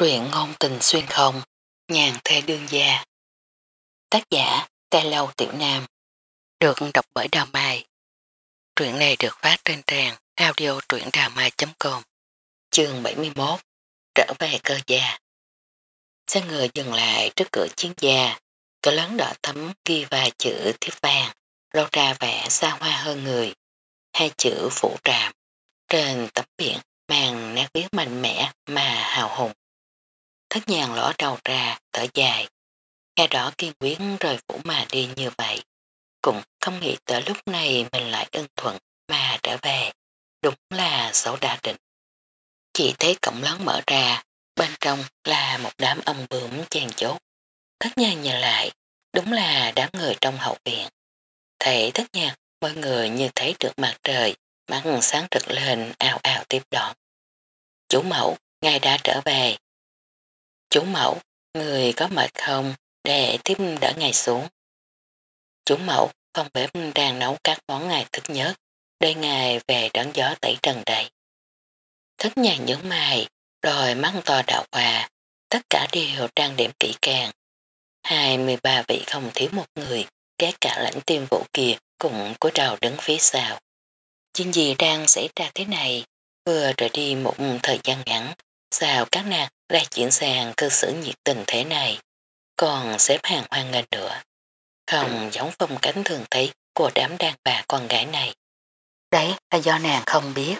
Truyện ngôn tình xuyên không, nhàn thê đương gia. Tác giả, Tê Lâu Tiểu Nam. Được đọc bởi Đào Mai. Truyện này được phát trên trang audio truyệnđàmai.com Chương 71 Trở về cơ gia Xe người dừng lại trước cửa chiến gia, cửa lớn đỏ thấm ghi vài chữ thiếp vàng, Lâu ra vẻ xa hoa hơn người. Hai chữ phủ trạm trên tấm biển mang nét viết mạnh mẽ mà hào hùng. Thất nhàng lỏ đầu ra, thở dài. Nghe đó kiên quyết rời phủ mà đi như vậy. Cũng không nghĩ tới lúc này mình lại ân thuận mà trở về. Đúng là xấu đa định. Chỉ thấy cổng lớn mở ra, bên trong là một đám ông bướm chen chốt. Thất nhàng nhìn lại, đúng là đám người trong hậu viện. Thấy thất nhàng, mọi người như thấy được mặt trời, mắt sáng rực lên ào ào tiếp đón. Chủ mẫu, ngài đã trở về. Chú mẫu, người có mệt không để tiếp đỡ ngài xuống. Chú mẫu, phòng bếp đang nấu các món ngài thích nhất, đây ngài về đón gió tẩy trần đầy. Thất nhà nhớ mày, rồi mắt to đạo hòa, tất cả đều trang điểm kỹ càng. 23 vị không thiếu một người, kể cả lãnh tiêm vũ kia cũng có đầu đứng phía sau. Chuyện gì đang xảy ra thế này, vừa rời đi một thời gian ngắn, sao các nàng lại chuyển sang cư xử nhiệt tình thế này, còn xếp hàng hoan nghênh nữa. Không giống phong cánh thường thấy của đám đàn bà con gái này. Đấy là do nàng không biết.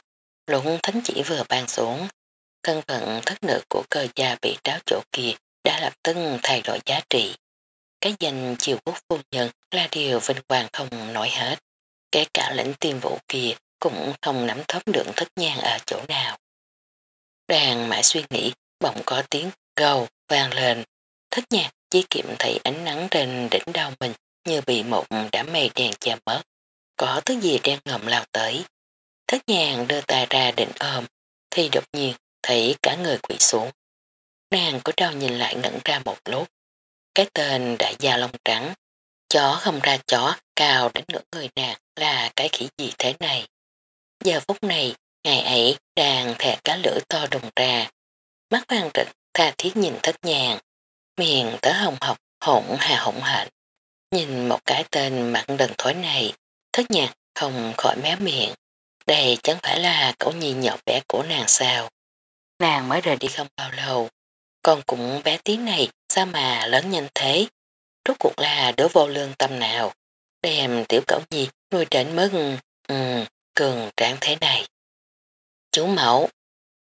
Lũng thánh chỉ vừa ban xuống, thân phận thất nữ của cơ gia bị tráo chỗ kia đã lập tức thay đổi giá trị. Cái danh triều quốc phu nhân là điều vinh quang không nổi hết. Kể cả lĩnh tiêm vụ kia cũng không nắm thóp được thất nhang ở chỗ nào. Đàn mãi suy nghĩ bỗng có tiếng gầu vang lên. Thất nhạc chỉ kiệm thấy ánh nắng trên đỉnh đầu mình như bị một đám mây đèn che mất. Có thứ gì đen ngầm lao tới. Thất nhàng đưa tay ra định ôm thì đột nhiên thấy cả người quỷ xuống. Nàng có đau nhìn lại ngẩn ra một lúc. Cái tên đại gia lông trắng. Chó không ra chó cao đến ngưỡng người nàng là cái khỉ gì thế này. Giờ phút này, ngày ấy đang thẻ cá lửa to đùng ra, Mắt vàng rịch, tha thiết nhìn thất nhàng. Miền tớ hồng học, hỗn hà hỗn hạnh. Nhìn một cái tên mặn đần thối này, thất nhàng không khỏi méo miệng. Đây chẳng phải là cậu nhi nhỏ bé của nàng sao. Nàng mới rời đi không bao lâu. Con cũng bé tí này sao mà lớn nhanh thế. Rốt cuộc là đứa vô lương tâm nào. Đem tiểu cậu nhi nuôi đến mức um, cường tráng thế này. Chú mẫu,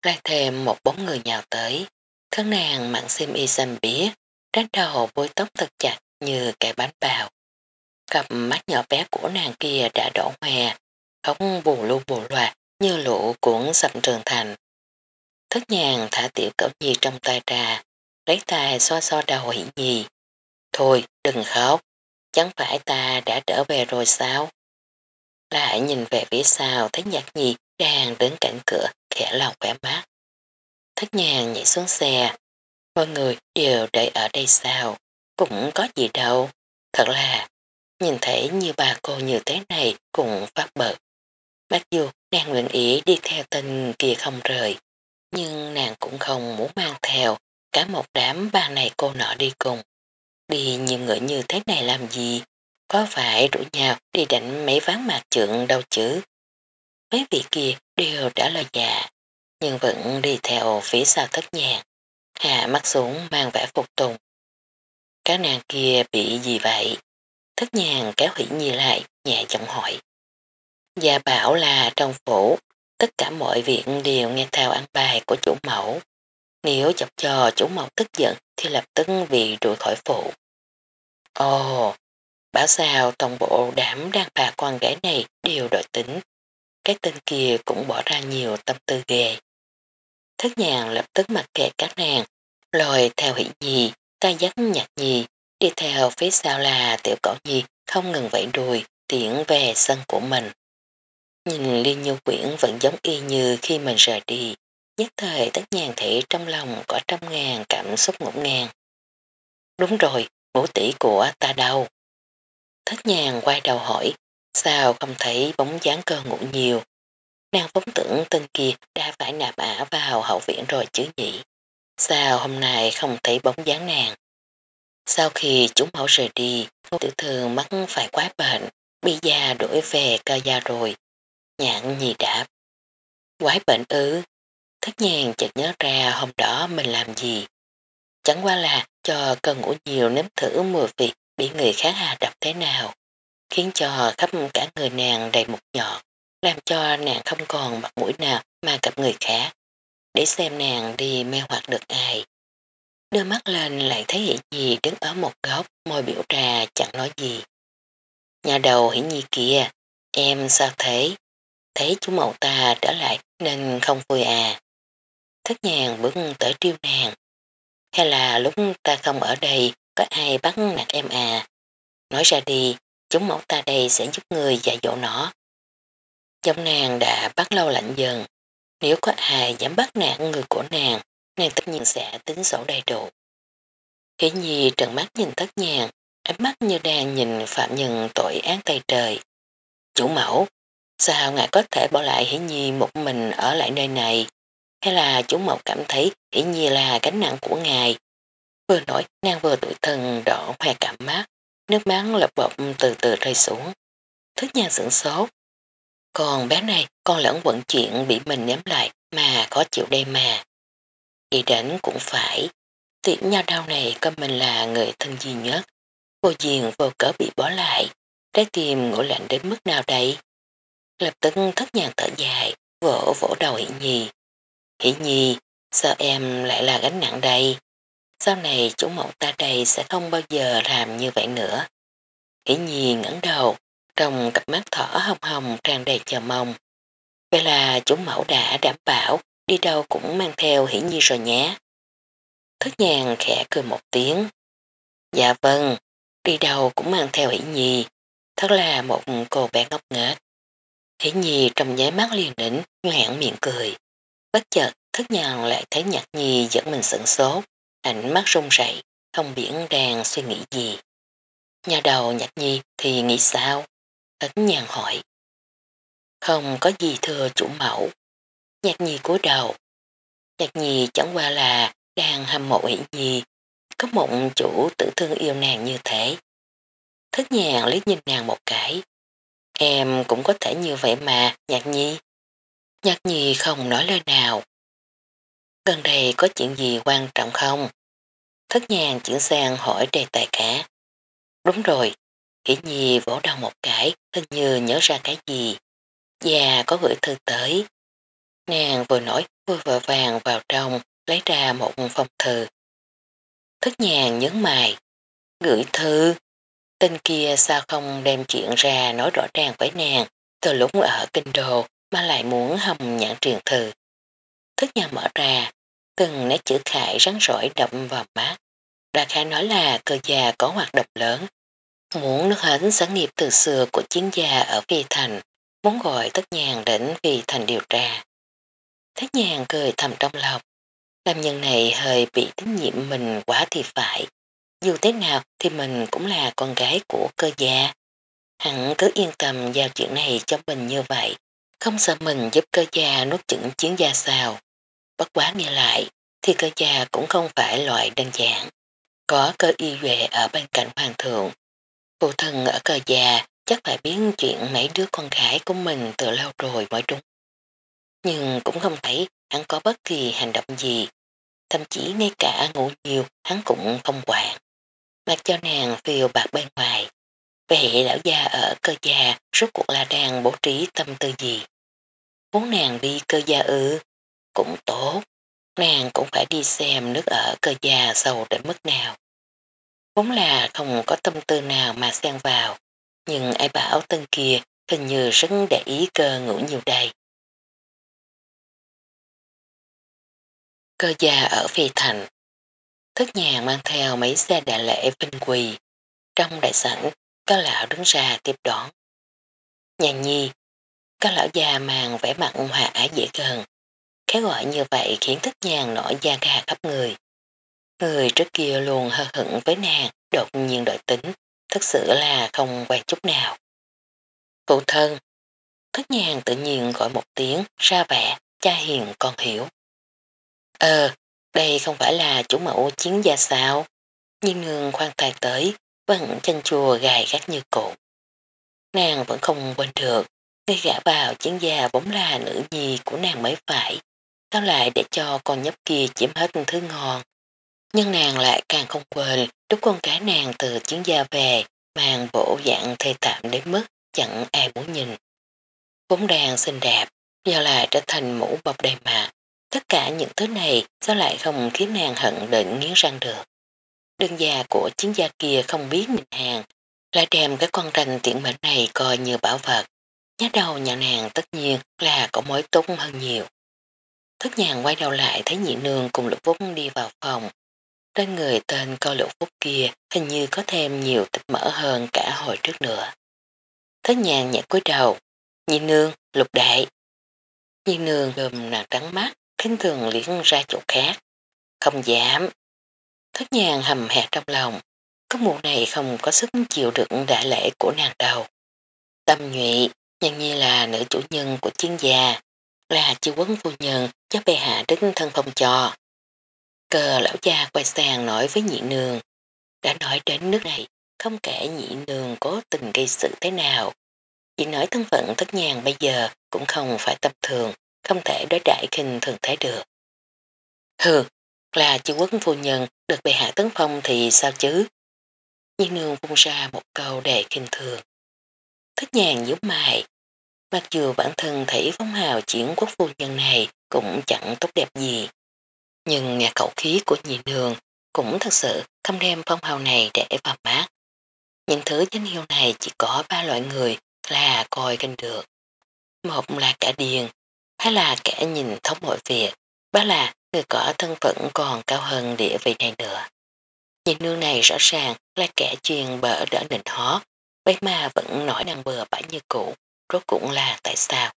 lại thêm một bóng người nhào tới. Thân nàng mặn xiêm y xanh bía, trán đầu bôi tóc thật chặt như cái bánh bào. Cặp mắt nhỏ bé của nàng kia đã đổ hoe, khóc bù lu bù loạt như lũ cuốn sập trường thành. Thất nhàng thả tiểu cẩu nhi trong tay ra, lấy tay xoa xoa đầu hỷ nhi. Thôi đừng khóc, chẳng phải ta đã trở về rồi sao? Lại nhìn về phía sau thấy nhạc nhi đang đứng cạnh cửa khẽ lòng khỏe mát. Thất nhàng nhảy xuống xe, mọi người đều đợi ở đây sao, cũng có gì đâu. Thật là, nhìn thấy như bà cô như thế này cũng phát bật. Mặc dù nàng nguyện ý đi theo tên kia không rời, nhưng nàng cũng không muốn mang theo cả một đám ba này cô nọ đi cùng. Đi nhiều người như thế này làm gì? Có phải rủ nhau đi đánh mấy ván mạc trượng đâu chứ? Mấy vị kia đều đã lời dạ, nhưng vẫn đi theo phía sau thất nhàng. Hạ mắt xuống mang vẻ phục tùng. Các nàng kia bị gì vậy? Thất nhàng kéo hủy nhi lại, nhẹ giọng hỏi. Gia bảo là trong phủ, tất cả mọi việc đều nghe theo ăn bài của chủ mẫu. Nếu chọc cho chủ mẫu tức giận thì lập tức bị đuổi khỏi phủ. Ồ, bảo sao toàn bộ đám đàn bà con gái này đều đổi tính. Cái tên kia cũng bỏ ra nhiều tâm tư ghê. Thất nhàng lập tức mặc kệ các nàng, lòi theo hỷ nhi, ta dắt nhạc nhi, đi theo phía sau là tiểu cỏ nhi không ngừng vẫy đùi, tiễn về sân của mình. Nhìn liên nhu quyển vẫn giống y như khi mình rời đi, nhất thời tất nhàng thị trong lòng có trăm ngàn cảm xúc ngủ ngàn. Đúng rồi, ngũ tỷ của ta đâu? Thất nhàng quay đầu hỏi, sao không thấy bóng dáng cơ ngủ nhiều? Nàng vốn tưởng tên kia đã phải nạp ả vào hậu viện rồi chứ nhỉ. Sao hôm nay không thấy bóng dáng nàng? Sau khi chúng mẫu rời đi, ngô tiểu thư mắc phải quá bệnh, bị già đuổi về ca gia rồi. Nhạn nhì đáp. Quái bệnh ư, thất nhàng chợt nhớ ra hôm đó mình làm gì. Chẳng qua là cho cơn ngủ nhiều nếm thử mùi vị bị người khác hà đập thế nào, khiến cho khắp cả người nàng đầy một nhọt, làm cho nàng không còn mặt mũi nào mà gặp người khác, để xem nàng đi mê hoặc được ai. Đưa mắt lên lại thấy hiện Nhi đứng ở một góc, môi biểu trà chẳng nói gì. Nhà đầu Hiển Nhi kia, em sao thế? Thấy chú mậu ta trở lại nên không vui à. Thất nhàng bước tới triêu nàng. Hay là lúc ta không ở đây có ai bắt nạt em à? Nói ra đi, chúng mẫu ta đây sẽ giúp người dạy dỗ nó. Giống nàng đã bắt lâu lạnh dần. Nếu có ai dám bắt nạt người của nàng, nàng tất nhiên sẽ tính sổ đầy đủ. Kỷ nhi trần mắt nhìn tất nhàng, ánh mắt như đang nhìn phạm nhân tội án tay trời. Chủ mẫu, sao ngài có thể bỏ lại Hiển Nhi một mình ở lại nơi này? Hay là chủ mẫu cảm thấy Hiển Nhi là gánh nặng của ngài? Vừa nói, nàng vừa tuổi thân đỏ hoe cảm mắt, nước mắt lập bọc từ từ rơi xuống. Thức nhà sửng sốt. Còn bé này con lẫn vận chuyện bị mình ném lại mà khó chịu đây mà. Đi đến cũng phải, Tiễn nhau đau này coi mình là người thân duy nhất. Vô diền vô cỡ bị bỏ lại. Trái tim ngủ lạnh đến mức nào đây? Lập tức thất nhàng thở dài, vỗ vỗ đầu Hỷ Nhi. Hỷ Nhi, sao em lại là gánh nặng đây? Sau này chủ mẫu ta đây sẽ không bao giờ làm như vậy nữa. Hỷ Nhi ngẩng đầu, trong cặp mắt thỏ hồng hồng tràn đầy chờ mong. Vậy là chủ mẫu đã đảm bảo đi đâu cũng mang theo Hỷ Nhi rồi nhé. Thất nhàng khẽ cười một tiếng. Dạ vâng, đi đâu cũng mang theo hỷ nhi, thật là một cô bé ngốc nghếch. Hỷ nhi trong nháy mắt liền đỉnh, nhoẹn miệng cười. Bất chợt, thất nhàng lại thấy nhạc nhi dẫn mình sửng sốt, ảnh mắt run rẩy, không biển đang suy nghĩ gì. Nhà đầu nhạc nhi thì nghĩ sao? Ấn nhàn hỏi. Không có gì thưa chủ mẫu. Nhạc nhi cúi đầu. Nhạc nhi chẳng qua là đang hâm mộ hỷ nhi, có một chủ tử thương yêu nàng như thế. Thất nhàng liếc nhìn nàng một cái. Em cũng có thể như vậy mà, nhạc nhi. Nhạc nhi không nói lời nào. Gần đây có chuyện gì quan trọng không? Thất nhàng chuyển sang hỏi đề tài cả. Đúng rồi, Hỷ Nhi vỗ đầu một cái, hình như nhớ ra cái gì. Già có gửi thư tới. Nàng vừa nói vừa vợ vàng vào trong, lấy ra một phong thư. Thất nhàng nhấn mày. Gửi thư. Tên kia sao không đem chuyện ra nói rõ ràng với nàng từ lúc ở kinh đô mà lại muốn hầm nhãn truyền thư. Thất nhà mở ra, từng nét chữ khải rắn rỗi đậm vào mắt. Đà khai nói là cơ gia có hoạt động lớn. Muốn nước hến sáng nghiệp từ xưa của chiến gia ở Vi Thành, muốn gọi Thất nhàng đến Vi Thành điều tra. Thất nhàng cười thầm trong lòng, Nam nhân này hơi bị tín nhiệm mình quá thì phải. Dù thế nào thì mình cũng là con gái của cơ gia. Hẳn cứ yên tâm giao chuyện này cho mình như vậy. Không sợ mình giúp cơ gia nuốt chửng chiến gia sao. Bất quá nghe lại thì cơ gia cũng không phải loại đơn giản. Có cơ y duệ ở bên cạnh hoàng thượng. Phụ thân ở cơ gia chắc phải biến chuyện mấy đứa con gái của mình từ lâu rồi mới đúng. Nhưng cũng không thấy hắn có bất kỳ hành động gì thậm chí ngay cả ngủ nhiều, hắn cũng không quản. Mặc cho nàng phiêu bạc bên ngoài. Vậy lão gia ở cơ gia, rốt cuộc là đang bố trí tâm tư gì? Muốn nàng đi cơ gia ư? Cũng tốt. Nàng cũng phải đi xem nước ở cơ gia sâu đến mức nào. Vốn là không có tâm tư nào mà xen vào. Nhưng ai bảo tân kia hình như rất để ý cơ ngủ nhiều đây. Cơ gia ở Phi Thành. Thức nhà mang theo mấy xe đại lễ vinh quỳ. Trong đại sảnh, có lão đứng ra tiếp đón. Nhàn nhi, có lão già mang vẻ mặt hòa ái dễ gần. Cái gọi như vậy khiến thức nhàn nổi da gà khắp người. Người trước kia luôn hờ hững với nàng, đột nhiên đổi tính, thật sự là không quen chút nào. Phụ thân, thức nhàn tự nhiên gọi một tiếng ra vẻ, cha hiền con hiểu. Ờ, Đây không phải là chủ mẫu chiến gia sao? Nhưng nương khoan tài tới, vẫn chân chùa gài gắt như cũ. Nàng vẫn không quên được, ngay gã vào chiến gia vốn là nữ nhi của nàng mới phải, sao lại để cho con nhóc kia chiếm hết thứ ngon. Nhưng nàng lại càng không quên lúc con cái nàng từ chiến gia về, mang bộ dạng thê tạm đến mức chẳng ai muốn nhìn. Vốn đàn xinh đẹp, giờ lại trở thành mũ bọc đầy mặt. Tất cả những thứ này sao lại không khiến nàng hận định nghiến răng được. Đơn già của chiến gia kia không biết nhìn hàng, lại đem cái con rành tiện mệnh này coi như bảo vật. Nhá đầu nhà nàng tất nhiên là có mối tốt hơn nhiều thất nhàn quay đầu lại thấy nhị nương cùng lục phúc đi vào phòng. Trên người tên coi lục phúc kia hình như có thêm nhiều tịch mỡ hơn cả hồi trước nữa. thất nhàn nhẹ cúi đầu, nhị nương, lục đại. Nhị nương gồm nàng trắng mắt, khinh thường liễn ra chỗ khác. Không dám. thất nhàn hầm hẹt trong lòng, có mụ này không có sức chịu đựng đại lễ của nàng đầu. Tâm nhụy, nhân như là nữ chủ nhân của chiến gia, là chiêu quấn phu nhân cho bệ hạ đến thân phong cho. Cờ lão cha quay sang nói với nhị nương, đã nói đến nước này, không kể nhị nương cố tình gây sự thế nào. Chỉ nói thân phận thất nhàn bây giờ cũng không phải tập thường, không thể đối đại khinh thường thế được. Hừ, là chiêu quốc phu nhân được bệ hạ tấn phong thì sao chứ? Nhị nương vung ra một câu đề khinh thường. Thất nhàn giúp mày, Mặc dù bản thân thấy phong hào chuyển quốc phu nhân này cũng chẳng tốt đẹp gì. Nhưng nghe khẩu khí của nhị nương cũng thật sự không đem phong hào này để vào mát. Những thứ danh hiệu này chỉ có ba loại người là coi kênh được. Một là cả điền, hai là kẻ nhìn thống mọi việc, ba là người có thân phận còn cao hơn địa vị này nữa. Nhị nương này rõ ràng là kẻ chuyên bỡ đỡ nịnh hót, vậy mà vẫn nổi năng bừa bãi như cũ, rốt cũng là tại sao.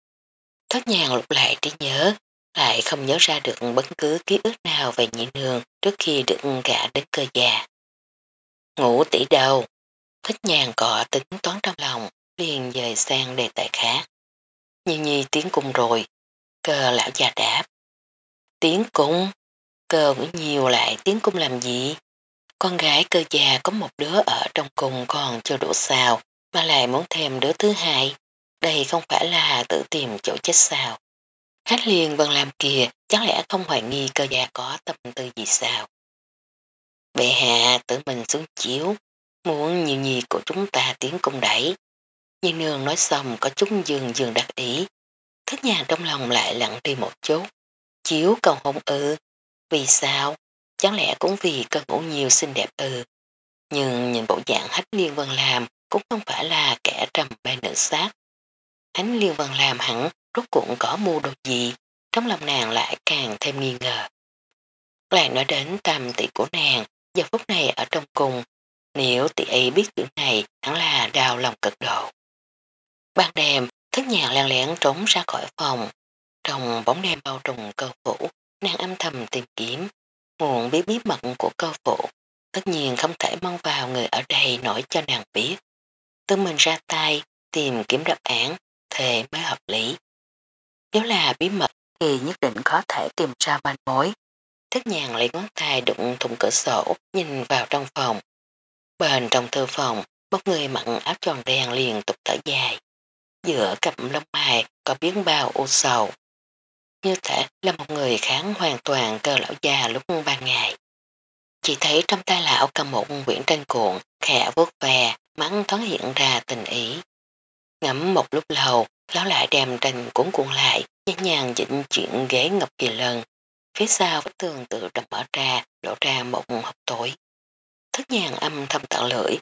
Thất nhàng lục lại trí nhớ, lại không nhớ ra được bất cứ ký ức nào về nhị nương trước khi được gã đến cơ già. Ngủ tỷ đầu, thích nhàng cọ tính toán trong lòng, liền dời sang đề tài khác. Nhi nhi tiếng cung rồi, cơ lão già đáp. Tiếng cung, cơ ngữ nhiều lại tiếng cung làm gì? Con gái cơ già có một đứa ở trong cung còn chưa đủ sao, mà lại muốn thêm đứa thứ hai. Đây không phải là tự tìm chỗ chết sao. Hát liền vân làm kìa, chắc lẽ không hoài nghi cơ gia có tâm tư gì sao. Bệ hạ tự mình xuống chiếu, muốn nhiều nhì của chúng ta tiến cung đẩy. Nhưng nương nói xong có chút dường dường đặc ý. Thức nhà trong lòng lại lặng đi một chút. Chiếu cầu hôn ư. Vì sao? Chẳng lẽ cũng vì cơn ngủ nhiều xinh đẹp ư. Nhưng nhìn bộ dạng hách liên vân làm cũng không phải là kẻ trầm bê nữ sát. Thánh Liên Vân làm hẳn rốt cuộn có mua đồ gì, trong lòng nàng lại càng thêm nghi ngờ. Lại nói đến tam tỷ của nàng, giờ phút này ở trong cùng, nếu tỷ ấy biết chuyện này hẳn là đau lòng cực độ. Ban đêm, thức nhà lan lén trốn ra khỏi phòng, trong bóng đêm bao trùng cơ phủ, nàng âm thầm tìm kiếm, nguồn biết bí mật của cơ phủ, tất nhiên không thể mong vào người ở đây nổi cho nàng biết. Tự mình ra tay, tìm kiếm đáp án, thề mới hợp lý. Nếu là bí mật thì nhất định có thể tìm ra manh mối. Thích nhàng lấy ngón tay đụng thùng cửa sổ nhìn vào trong phòng. Bên trong thư phòng, một người mặn áo tròn đen liền tục thở dài. Giữa cặp lông mày có biến bao u sầu. Như thể là một người kháng hoàn toàn cơ lão già lúc ban ngày. Chỉ thấy trong tay lão cầm một quyển tranh cuộn, khẽ vuốt về, mắng thoáng hiện ra tình ý. Ngắm một lúc lâu, lão lại đem tranh cuốn cuộn lại, nhẹ nhàng dịnh chuyện ghế ngọc kỳ lần. Phía sau vách tường tự động mở ra, lộ ra một hộp tối. Thất nhàng âm thầm tạo lưỡi.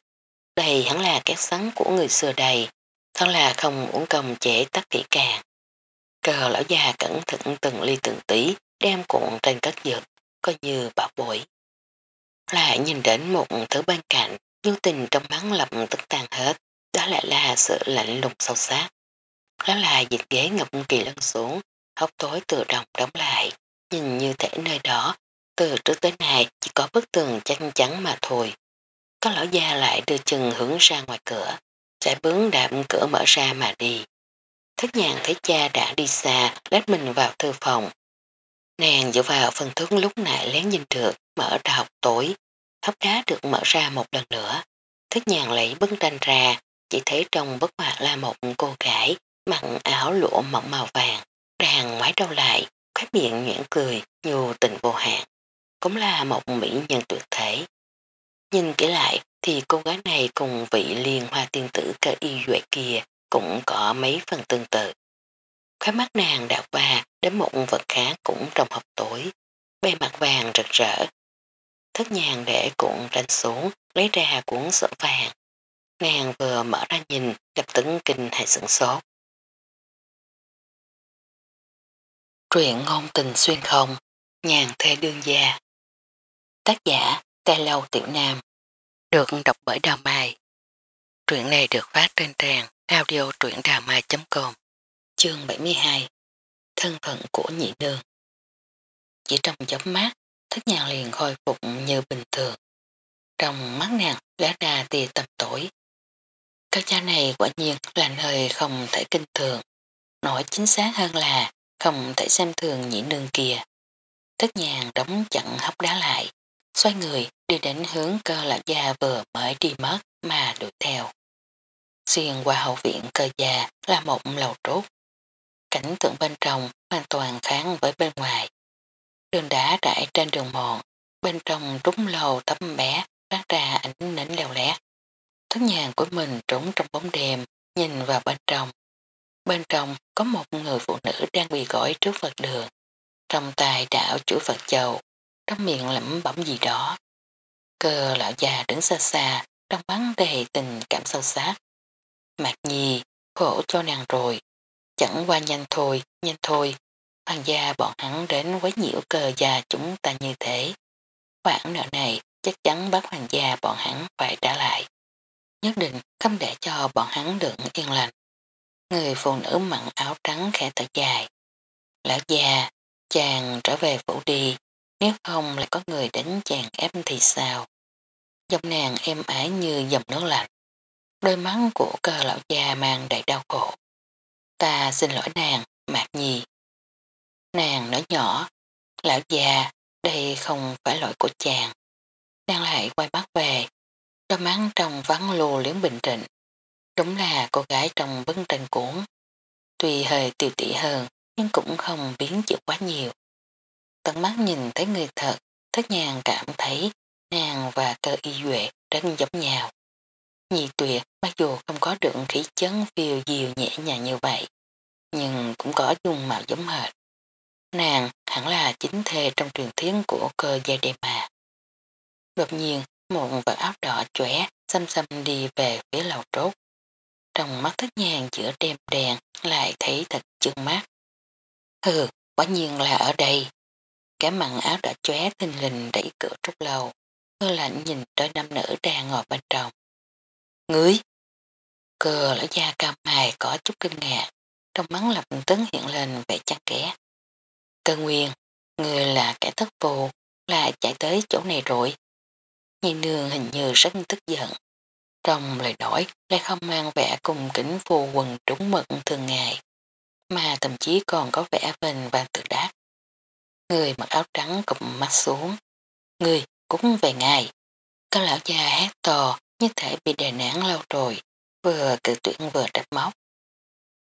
Đây hẳn là két sắn của người xưa đây, thật là không uống công chế tắt kỹ càng. Cờ lão già cẩn thận từng ly từng tí, đem cuộn trên cất dược, coi như bảo bội. Lại nhìn đến một thứ bên cạnh, nhu tình trong mắt lập tức tàn hết, đó lại là sự lạnh lùng sâu sắc. Đó là dịch ghế ngập kỳ lân xuống, hốc tối tự động đóng lại, nhìn như thể nơi đó, từ trước tới nay chỉ có bức tường chắc chắn mà thôi. Có lão gia lại đưa chân hướng ra ngoài cửa, sẽ bướng đạp cửa mở ra mà đi. Thất nhàng thấy cha đã đi xa, lách mình vào thư phòng. Nàng dựa vào phần thức lúc nãy lén nhìn được, mở ra học tối, hốc đá được mở ra một lần nữa. Thất nhàn lấy bức tranh ra, chỉ thấy trong bức họa là một cô gái mặc áo lụa mỏng màu vàng, đang ngoái đầu lại, khóe miệng nhuyễn cười, nhu tình vô hạn. Cũng là một mỹ nhân tuyệt thể. Nhìn kỹ lại thì cô gái này cùng vị liên hoa tiên tử cơ y duệ kia cũng có mấy phần tương tự. Khóe mắt nàng đạo qua đến một vật khá cũng trong học tối, bề mặt vàng rực rỡ. Thất nhàng để cuộn ranh xuống, lấy ra cuốn sổ vàng. Nàng vừa mở ra nhìn, lập tấn kinh hay sửng sốt. Truyện ngôn tình xuyên không, nhàn thê đương gia. Tác giả, Tê Lâu Tiểu Nam. Được đọc bởi Đào Mai. Truyện này được phát trên trang audio truyệnđàmai.com Chương 72 Thân phận của nhị nương Chỉ trong chấm mắt, thức nhàng liền khôi phục như bình thường. Trong mắt nàng lá ra tia tầm tối. Các cha này quả nhiên là nơi không thể kinh thường. Nói chính xác hơn là không thể xem thường nhị nương kia. Tất nhàng đóng chặn hốc đá lại, xoay người đi đến hướng cơ lạc gia vừa mới đi mất mà đuổi theo. Xuyên qua hậu viện cơ già là một lầu trốt. Cảnh tượng bên trong hoàn toàn kháng với bên ngoài. Đường đá trải trên đường mòn, bên trong trúng lầu tấm bé phát ra ảnh nến leo lét. Tất nhàng của mình trốn trong bóng đêm, nhìn vào bên trong. Bên trong có một người phụ nữ đang bị gói trước Phật đường. Trong tay đảo chủ Phật chầu, trong miệng lẩm bẩm gì đó. Cơ lão già đứng xa xa, trong bắn đầy tình cảm sâu sắc. Mạc nhi, khổ cho nàng rồi. Chẳng qua nhanh thôi, nhanh thôi. Hoàng gia bọn hắn đến quấy nhiễu cờ già chúng ta như thế. Khoản nợ này chắc chắn bác hoàng gia bọn hắn phải trả lại. Nhất định không để cho bọn hắn được yên lành. Người phụ nữ mặn áo trắng khẽ thở dài. Lão già, chàng trở về phủ đi, nếu không lại có người đánh chàng ép thì sao? Dòng nàng êm ái như dòng nước lạnh. Đôi mắt của cơ lão già mang đầy đau khổ. Ta xin lỗi nàng, mạc nhi. Nàng nói nhỏ, lão già, đây không phải lỗi của chàng. Nàng lại quay mắt về, đôi mắt trong vắng lù liếng bình tĩnh. Đúng là cô gái trong bức tranh cuốn. Tuy hơi tiêu tỉ hơn, nhưng cũng không biến chịu quá nhiều. Tận mắt nhìn thấy người thật, thất nhàng cảm thấy nàng và cơ y duệ rất giống nhau. Nhị tuyệt mặc dù không có được khí chấn phiêu diều nhẹ nhàng như vậy, nhưng cũng có dung mạo giống hệt. Nàng hẳn là chính thê trong truyền thiến của cơ gia đề mà. Đột nhiên, một vật áo đỏ chóe xăm xăm đi về phía lầu trốt. Trong mắt thất nhàng giữa đêm đèn lại thấy thật chừng mắt. Hừ, quả nhiên là ở đây. Cái mặn áo đã chóe thình lình đẩy cửa trúc lầu. Cơ lạnh nhìn tới nam nữ đang ngồi bên trong. Ngưới! Cờ lão da cao mài có chút kinh ngạc, trong mắt lập tấn hiện lên vẻ chăn kẻ. Cơ nguyên, người là kẻ thất vụ, là chạy tới chỗ này rồi. Nhìn nương hình như rất tức giận. Trong lời đổi, lại không mang vẻ cùng kính phù quần trúng mực thường ngày, mà thậm chí còn có vẻ vinh và tự đắc. Người mặc áo trắng cụm mắt xuống. Người cũng về ngày. Các lão già hát to như thể bị đè nản lâu rồi, vừa cự tuyển vừa trách móc.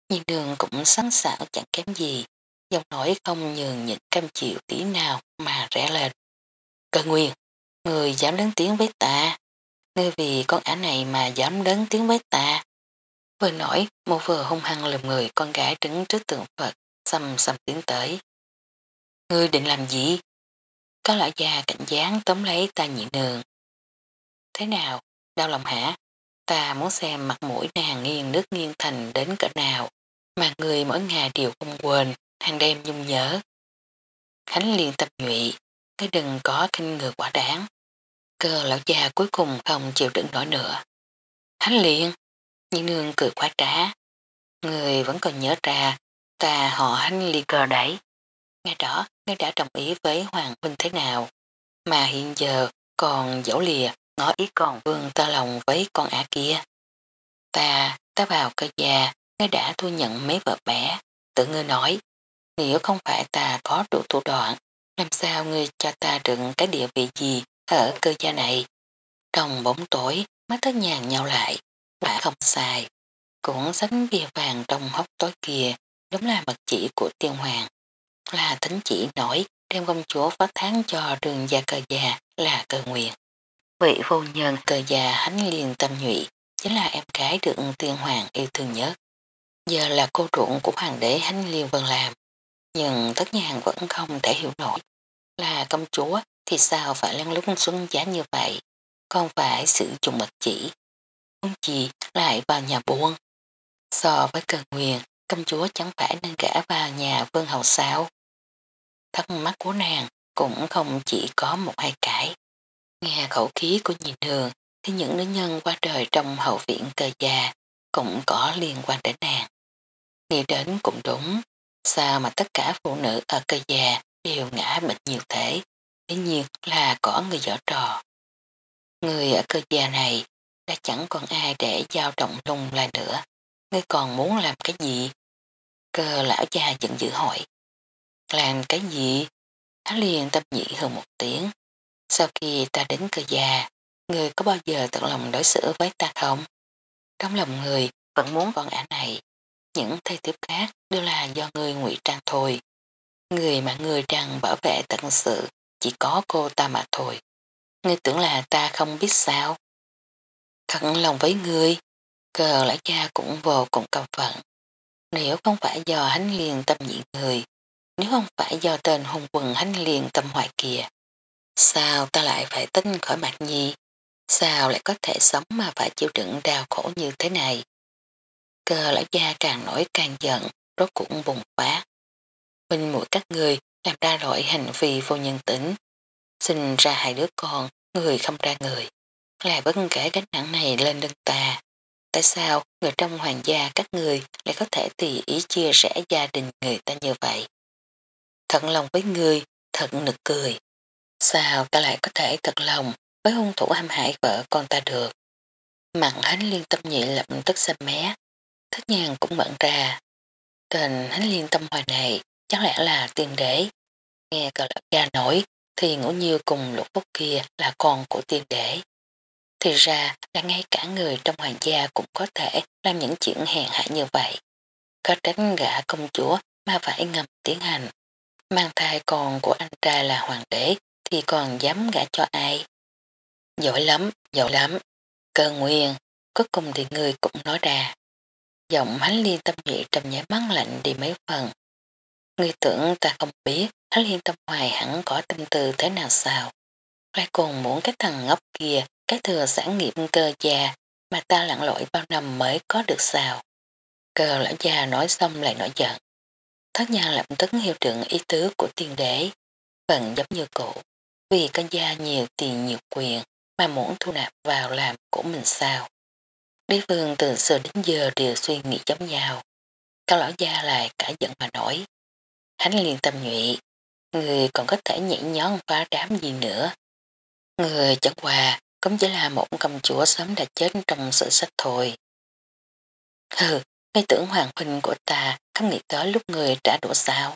Nhìn đường cũng sẵn sàng chẳng kém gì, dòng nổi không nhường nhịn cam chịu tí nào mà rẽ lên. Cơ nguyên, người dám lớn tiếng với ta, ngươi vì con ả này mà dám lớn tiếng với ta. Vừa nổi, một vừa hung hăng lùm người con gái đứng trước tượng Phật, xăm xăm tiến tới. Ngươi định làm gì? Có lão già cảnh gián tóm lấy ta nhị nương. Thế nào, đau lòng hả? Ta muốn xem mặt mũi nàng nghiêng nước nghiêng thành đến cỡ nào, mà người mỗi ngày đều không quên, hàng đêm nhung nhớ. Khánh liền tập nhụy, cái đừng có kinh ngừa quả đáng. Cơ lão già cuối cùng không chịu đựng nổi nữa. thánh liên, nhưng nương cười quá trá. Người vẫn còn nhớ ra, ta họ Khánh liên cờ đấy. Ngay đó, ngươi đã đồng ý với Hoàng Huynh thế nào, mà hiện giờ còn dẫu lìa, ngó ý còn vương ta lòng với con ả kia. Ta, ta vào cơ già ngươi đã thu nhận mấy vợ bé, tự ngươi nói, nếu không phải ta có đủ thủ đoạn làm sao ngươi cho ta đựng cái địa vị gì ở cơ gia này. Trong bóng tối, mắt thất nhàng nhau lại, quả không sai. Cũng sánh bia vàng trong hốc tối kia, đúng là mật chỉ của tiên hoàng. Là thánh chỉ nổi đem công chúa phát tháng cho đường gia cơ gia là cơ nguyện. Vị vô nhân cơ gia hánh liền tâm nhụy, chính là em gái được tiên hoàng yêu thương nhất. Giờ là cô ruộng của hoàng đế hánh liên vân làm, nhưng tất nhàng vẫn không thể hiểu nổi. Là công chúa thì sao phải lăn lúc xuân giá như vậy, Con phải sử dụng mật chỉ. Không chị lại vào nhà buôn. So với cơn nguyên, công chúa chẳng phải nên gã vào nhà vương hầu sao. Thắc mắt của nàng cũng không chỉ có một hai cái. Nghe khẩu khí của nhìn đường thì những nữ nhân qua đời trong hậu viện cơ già cũng có liên quan đến nàng. Nghĩ đến cũng đúng, sao mà tất cả phụ nữ ở cơ già đều ngã bệnh nhiều thể, thế nhiên là có người dở trò. Người ở cơ già này đã chẳng còn ai để giao động lung lại nữa, ngươi còn muốn làm cái gì? Cơ lão già giận dữ hỏi. Làm cái gì? Hắn liền tâm nhị hơn một tiếng. Sau khi ta đến cơ già, người có bao giờ tận lòng đối xử với ta không? Trong lòng người vẫn muốn con ả này. Những thay tiếp khác đều là do người ngụy trang thôi. Người mà người đang bảo vệ tận sự chỉ có cô ta mà thôi. Ngươi tưởng là ta không biết sao. Thận lòng với ngươi, cờ lão cha cũng vô cùng cầm phận. Nếu không phải do hắn liền tâm nhị người, nếu không phải do tên hùng quần hắn liền tâm hoài kìa, sao ta lại phải tin khỏi mặt nhi? Sao lại có thể sống mà phải chịu đựng đau khổ như thế này? Cờ lão cha càng nổi càng giận, rốt cũng bùng phát. Huynh mũi các người làm ra loại hành vi vô nhân tính. Sinh ra hai đứa con, người không ra người. Lại bất kể gánh nặng này lên lưng ta. Tại sao người trong hoàng gia các người lại có thể tùy ý chia sẻ gia đình người ta như vậy? Thận lòng với người, thật nực cười. Sao ta lại có thể thật lòng với hung thủ hãm hại vợ con ta được? Mặn hánh liên tâm nhị lập tức xem mé. Thất nhàng cũng mận ra. Tên hánh liên tâm hồi này chắc lẽ là tiền đế. Nghe cờ lạc gia nổi thì ngũ như cùng lục phúc kia là con của tiền đế. Thì ra là ngay cả người trong hoàng gia cũng có thể làm những chuyện hèn hạ như vậy. Có tránh gã công chúa mà phải ngầm tiến hành. Mang thai con của anh trai là hoàng đế thì còn dám gã cho ai. Giỏi lắm, giỏi lắm. Cơ nguyên, cuối cùng thì người cũng nói ra. Giọng hắn liên tâm nhị trầm nhảy mắt lạnh đi mấy phần. Người tưởng ta không biết thái liên tâm hoài hẳn có tâm tư thế nào sao. Lại còn muốn cái thằng ngốc kia cái thừa sản nghiệp cơ già mà ta lặng lội bao năm mới có được sao. Cờ lão già nói xong lại nổi giận. Thất nhà lập tức hiệu trưởng ý tứ của tiền đế, vẫn giống như cũ, vì con gia nhiều tiền nhiều quyền mà muốn thu nạp vào làm của mình sao. Đế vương từ xưa đến giờ đều suy nghĩ giống nhau. Cao lão gia lại cả giận mà nổi. Hắn liền tâm nhụy, người còn có thể nhảy nhón phá đám gì nữa. Người chẳng qua cũng chỉ là một công chúa sớm đã chết trong sự sách thôi. Hừ, ngay tưởng hoàng huynh của ta không nghĩ tới lúc người trả đũa sao.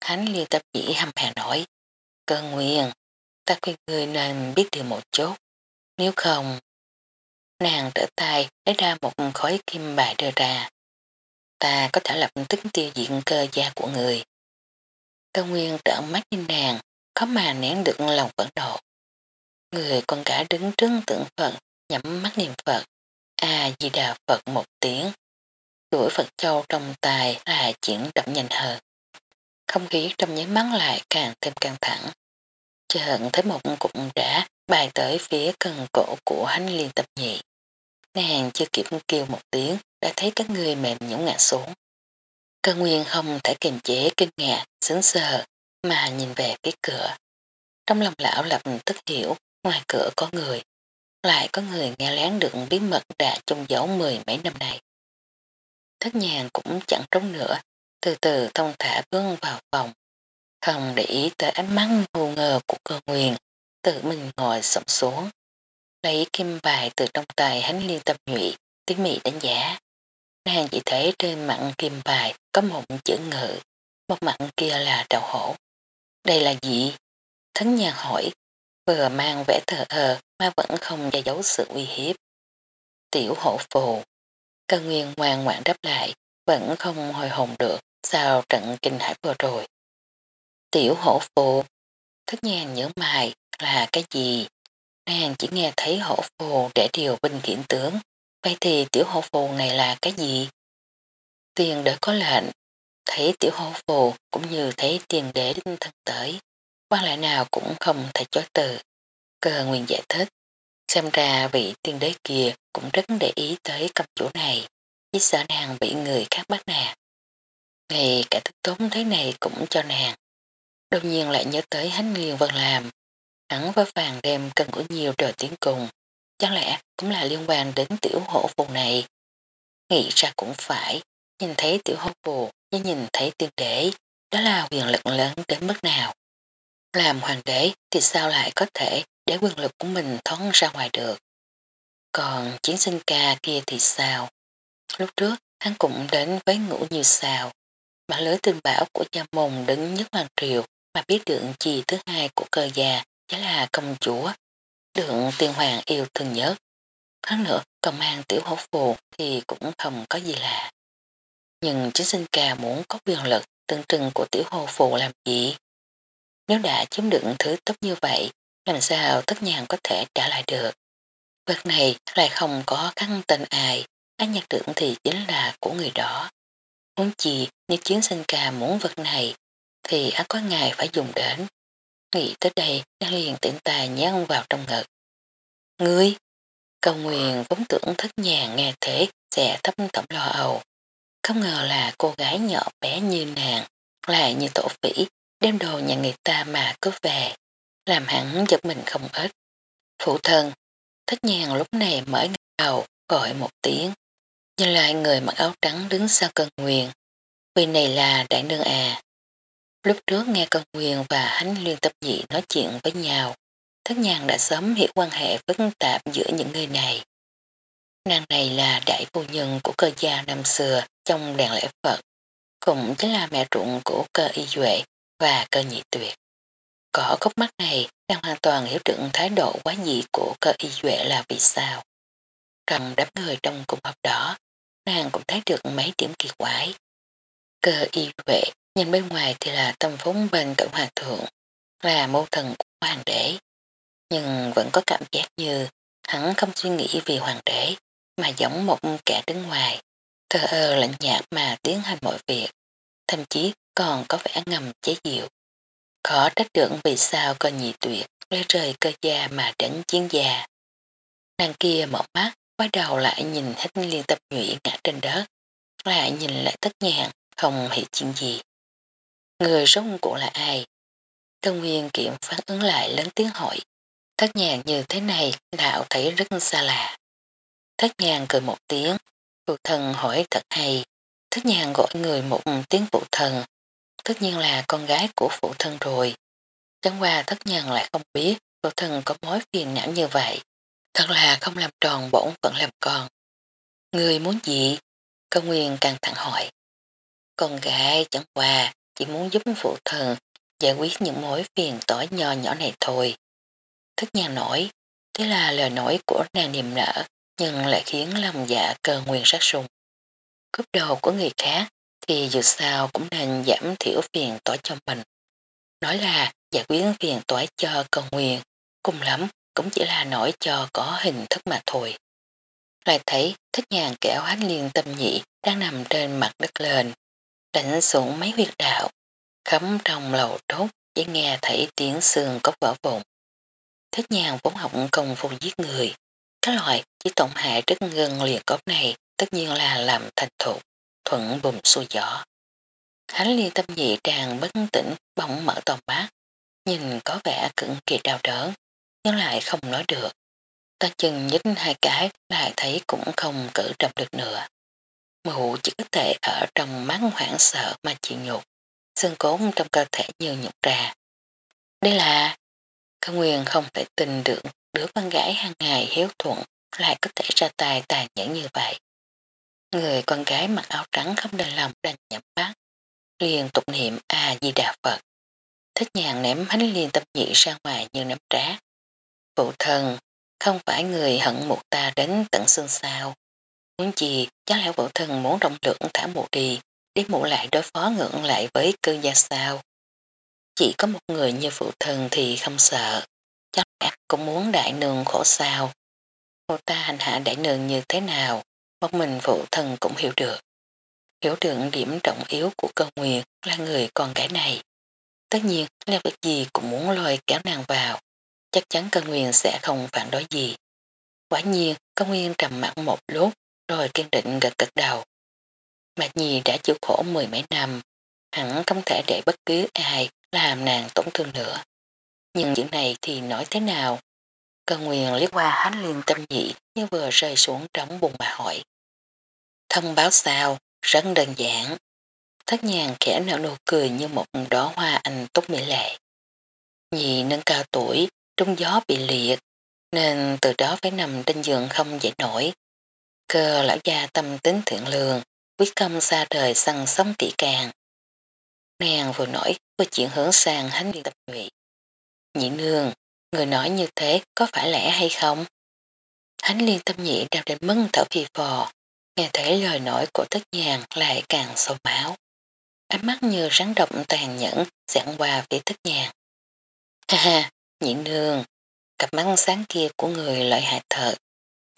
Khánh liền tập dĩ hăm hè nổi. Cơ nguyện ta khuyên người nên biết điều một chút. Nếu không, nàng trở tay lấy ra một khối kim bài đưa ra. Ta có thể lập tức tiêu diện cơ gia của người. Cao nguyên trợn mắt nhìn nàng, có mà nén được lòng phẫn nộ. Người con cả đứng trước tượng Phật, nhắm mắt niệm Phật. A Di Đà Phật một tiếng. Đuổi Phật Châu trong tài là chuyển động nhanh hơn. Không khí trong nháy mắt lại càng thêm căng thẳng. Chợn thấy một cụm đã bài tới phía cần cổ của hắn liên tập nhị. Nàng chưa kịp kêu một tiếng đã thấy các người mềm nhũng ngã xuống. Cơ nguyên không thể kiềm chế kinh ngạc, sướng sờ mà nhìn về phía cửa. Trong lòng lão lập tức hiểu ngoài cửa có người. Lại có người nghe lén được bí mật đã chung giấu mười mấy năm nay. Thất nhàng cũng chẳng trốn nữa, từ từ thông thả bước vào phòng. Không để ý tới ánh mắt ngu ngờ của cơ nguyên, tự mình ngồi sổng xuống. Lấy kim bài từ trong tay hắn liên tâm nhụy, tiếng mị đánh giá. Nàng chỉ thấy trên mặt kim bài có một chữ ngự, một mặt kia là đầu hổ. Đây là gì? thánh nhàn hỏi, vừa mang vẻ thờ ờ mà vẫn không che giấu sự uy hiếp. Tiểu hổ phù, Cao nguyên ngoan ngoãn đáp lại, vẫn không hồi hồn được sau trận kinh hải vừa rồi. Tiểu hổ phù, thất nhàn nhớ mày là cái gì? Nàng chỉ nghe thấy hổ phù để điều binh khiển tướng, vậy thì tiểu hộ phù này là cái gì? Tiền đỡ có lệnh, thấy tiểu hộ phù cũng như thấy tiền đế đinh thân tới, quan lại nào cũng không thể chối từ. Cơ nguyên giải thích, xem ra vị tiên đế kia cũng rất để ý tới cầm chủ này, chỉ sợ nàng bị người khác bắt nạt. Ngày cả thức tốn thế này cũng cho nàng. Đột nhiên lại nhớ tới hánh Nguyên vân làm. Hắn với vàng đem cần của nhiều trời tiếng cùng. Chẳng lẽ cũng là liên quan đến tiểu hộ phù này. Nghĩ ra cũng phải, nhìn thấy tiểu hộ phù như nhìn thấy tiên đế, đó là quyền lực lớn đến mức nào. Làm hoàng đế thì sao lại có thể để quyền lực của mình thoát ra ngoài được. Còn chiến sinh ca kia thì sao? Lúc trước hắn cũng đến với ngũ như sao. Mạng lưới tình bảo của gia mùng đứng nhất hoàng triều mà biết được chi thứ hai của cơ già chính là công chúa. Được tiên hoàng yêu thương nhất. Hơn nữa còn mang tiểu hốt phù thì cũng không có gì lạ. Nhưng chính sinh ca muốn có quyền lực tương trưng của tiểu hồ phù làm gì? Nếu đã chiếm được thứ tốt như vậy, làm sao tất nhàn có thể trả lại được? Vật này lại không có khăn tên ai, ác nhặt được thì chính là của người đó. Muốn gì nếu chiến sinh ca muốn vật này, thì ác có ngài phải dùng đến. Nghĩ tới đây, đang liền tiện tài nhăn vào trong ngực. Ngươi, cầu nguyện vốn tưởng thất nhàn nghe thế sẽ thấp thỏm lo ầu. Không ngờ là cô gái nhỏ bé như nàng, lại như tổ phỉ, đem đồ nhà người ta mà cướp về, làm hắn giật mình không ít. Phụ thân, thất nhàn lúc này mở đầu gọi một tiếng, nhìn lại người mặc áo trắng đứng sau cơn nguyền. Vì này là đại nương à. Lúc trước nghe Cần Quyền và hánh liên tập dị nói chuyện với nhau, thất nhàn đã sớm hiểu quan hệ phức tạp giữa những người này. Nàng này là đại phu nhân của cơ gia năm xưa trong đàn lễ Phật, cũng chính là mẹ ruộng của cơ y duệ và cơ nhị tuyệt. Có góc mắt này đang hoàn toàn hiểu được thái độ quá dị của cơ y duệ là vì sao. Trong đám người trong cùng học đó, nàng cũng thấy được mấy điểm kỳ quái. Cơ y duệ nhìn bên ngoài thì là tâm phúng bên cận hòa thượng, là mâu thần của hoàng đế. Nhưng vẫn có cảm giác như hắn không suy nghĩ vì hoàng đế, mà giống một kẻ đứng ngoài, thờ ơ lạnh nhạt mà tiến hành mọi việc, thậm chí còn có vẻ ngầm chế diệu. Khó trách được vì sao cơ nhị tuyệt lấy rời cơ gia mà đến chiến gia. Nàng kia mở mắt, quay đầu lại nhìn hết liên tập nhụy ngã trên đất, lại nhìn lại tất nhàn, không hiểu chuyện gì. Người rốt cuộc là ai? Tân Nguyên Kiệm phản ứng lại lớn tiếng hỏi. Thất nhàn như thế này đạo thấy rất xa lạ. Thất nhàn cười một tiếng, phụ thần hỏi thật hay. Thất nhàn gọi người một tiếng phụ thần, tất nhiên là con gái của phụ thân rồi. Chẳng qua thất nhàn lại không biết phụ thân có mối phiền não như vậy. Thật là không làm tròn bổn vẫn làm con. Người muốn gì? Công nguyên càng thẳng hỏi. Con gái chẳng qua chỉ muốn giúp phụ thần giải quyết những mối phiền tỏi nho nhỏ này thôi. Thức nhà nổi, thế là lời nổi của nàng niềm nở nhưng lại khiến lòng dạ cờ nguyên sát sung. Cướp đầu của người khác thì dù sao cũng nên giảm thiểu phiền tỏi cho mình. Nói là giải quyết phiền tỏi cho cơ nguyên, cùng lắm cũng chỉ là nổi cho có hình thức mà thôi. Lại thấy thích nhàn kẻo hát liên tâm nhị đang nằm trên mặt đất lên, đánh xuống mấy huyệt đạo, khấm trong lầu trốt chỉ nghe thấy tiếng xương cốc vỡ vụn. Thích nhàng vốn học công phu giết người, các loại chỉ tổng hại rất ngân liền cốt này tất nhiên là làm thành thục, thuận bùm xuôi gió. Hánh liên tâm nhị tràn bất tỉnh bỗng mở tòa bát, nhìn có vẻ cực kỳ đau đớn, nhưng lại không nói được. Ta chừng nhích hai cái lại thấy cũng không cử trọng được nữa. Mụ chỉ có thể ở trong mắt hoảng sợ mà chịu nhục, xương cốn trong cơ thể như nhục ra. Đây là Cao Nguyên không thể tin được đứa con gái hàng ngày hiếu thuận lại có thể ra tay tàn nhẫn như vậy. Người con gái mặc áo trắng không đành lòng đành nhắm mắt, liền tục niệm A-di-đà Phật. thích nhàn ném hánh liền tâm nhị ra ngoài như ném trá. Phụ thần, không phải người hận một ta đến tận xương sao. Muốn gì, chắc lẽ phụ thần muốn động lượng thả mụ đi, để mụ lại đối phó ngưỡng lại với cư gia sao. Chỉ có một người như phụ thần thì không sợ, chắc ác cũng muốn đại nương khổ sao. Cô ta hành hạ đại nương như thế nào, một mình phụ thần cũng hiểu được. Hiểu được điểm trọng yếu của cơ nguyệt là người con gái này. Tất nhiên là việc gì cũng muốn lôi kéo nàng vào, chắc chắn cơ nguyên sẽ không phản đối gì. Quả nhiên, cơ nguyên trầm mặn một lúc, rồi kiên định gật gật đầu. Mạc Nhi đã chịu khổ mười mấy năm, hẳn không thể để bất cứ ai làm nàng tổn thương nữa. Nhưng chuyện này thì nói thế nào? Cơ nguyên liếc qua hánh liên tâm nhị như vừa rơi xuống trống bùng mà hỏi. Thông báo sao? Rất đơn giản. Thất nhàng khẽ nở nụ cười như một đóa hoa anh túc mỹ lệ. Nhị nâng cao tuổi, trung gió bị liệt, nên từ đó phải nằm trên giường không dậy nổi. Cơ lão gia tâm tính thiện lương, quyết công xa đời săn sống kỹ càng. Nàng vừa nổi vừa chuyển hướng sang hánh viên tập nhụy. Nhị nương, người nói như thế có phải lẽ hay không? Hánh liên tâm nhị đang đến mưng thở phì phò, nghe thấy lời nói của thất nhàng lại càng sâu máu. Ánh mắt như rắn động tàn nhẫn dặn qua phía thất nhàng. Ha ha, nhị nương, cặp mắt sáng kia của người lợi hại thật,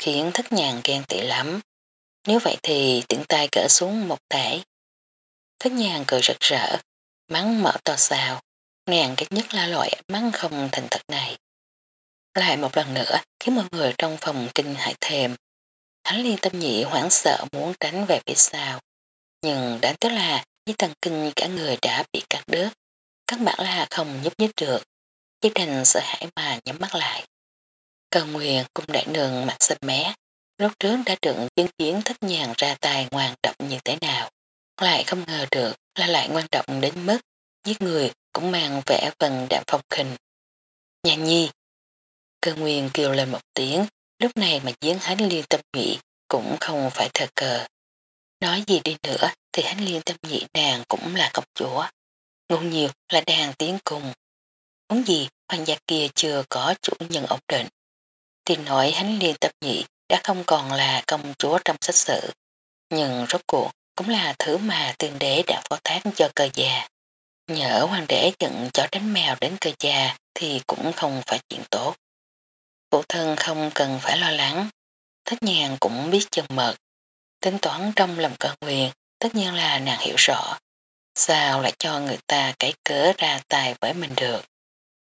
khiến thất nhàng ghen tị lắm. Nếu vậy thì tiện tay cỡ xuống một thể. Thất nhàng cười rực rỡ, mắng mở to xào, nàng ghét nhất là loại mắng không thành thật này. Lại một lần nữa khiến mọi người trong phòng kinh hại thèm. Hắn liên tâm nhị hoảng sợ muốn tránh về phía sau. Nhưng đáng tiếc là với thần kinh cả người đã bị cắt đứt. Các bạn là không nhúc nhích được. Chỉ đành sợ hãi mà nhắm mắt lại. Cơ Nguyên cũng đại nương mặt xanh mé. Lúc trước đã được chứng kiến thích nhàn ra tài ngoan động như thế nào. Lại không ngờ được là lại ngoan động đến mức giết người cũng mang vẻ vần đạm phong khinh. Nhà nhi. Cơ Nguyên kêu lên một tiếng. Lúc này mà giếng hánh liên tâm nhị cũng không phải thờ cờ. Nói gì đi nữa thì hánh liên tâm nhị nàng cũng là công chúa. Ngu nhiều là đàn tiếng cùng. Muốn gì hoàng gia kia chưa có chủ nhân ổn định. Thì nói hắn liên tập nhị đã không còn là công chúa trong sách sử. Nhưng rốt cuộc cũng là thứ mà tiên đế đã phó thác cho cơ già. Nhờ hoàng đế dựng chó đánh mèo đến cơ già thì cũng không phải chuyện tốt. Phụ thân không cần phải lo lắng. Thất nhàng cũng biết chân mật. Tính toán trong lòng cơ quyền tất nhiên là nàng hiểu rõ. Sao lại cho người ta cái cớ ra tài với mình được.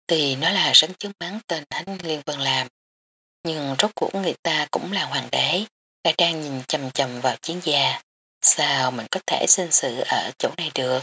Thì nó là sấn chứng mắng tên Thánh Liên Vân làm. Nhưng rốt cuộc người ta cũng là hoàng đế, lại đang nhìn chầm chầm vào chiến gia. Sao mình có thể sinh sự ở chỗ này được?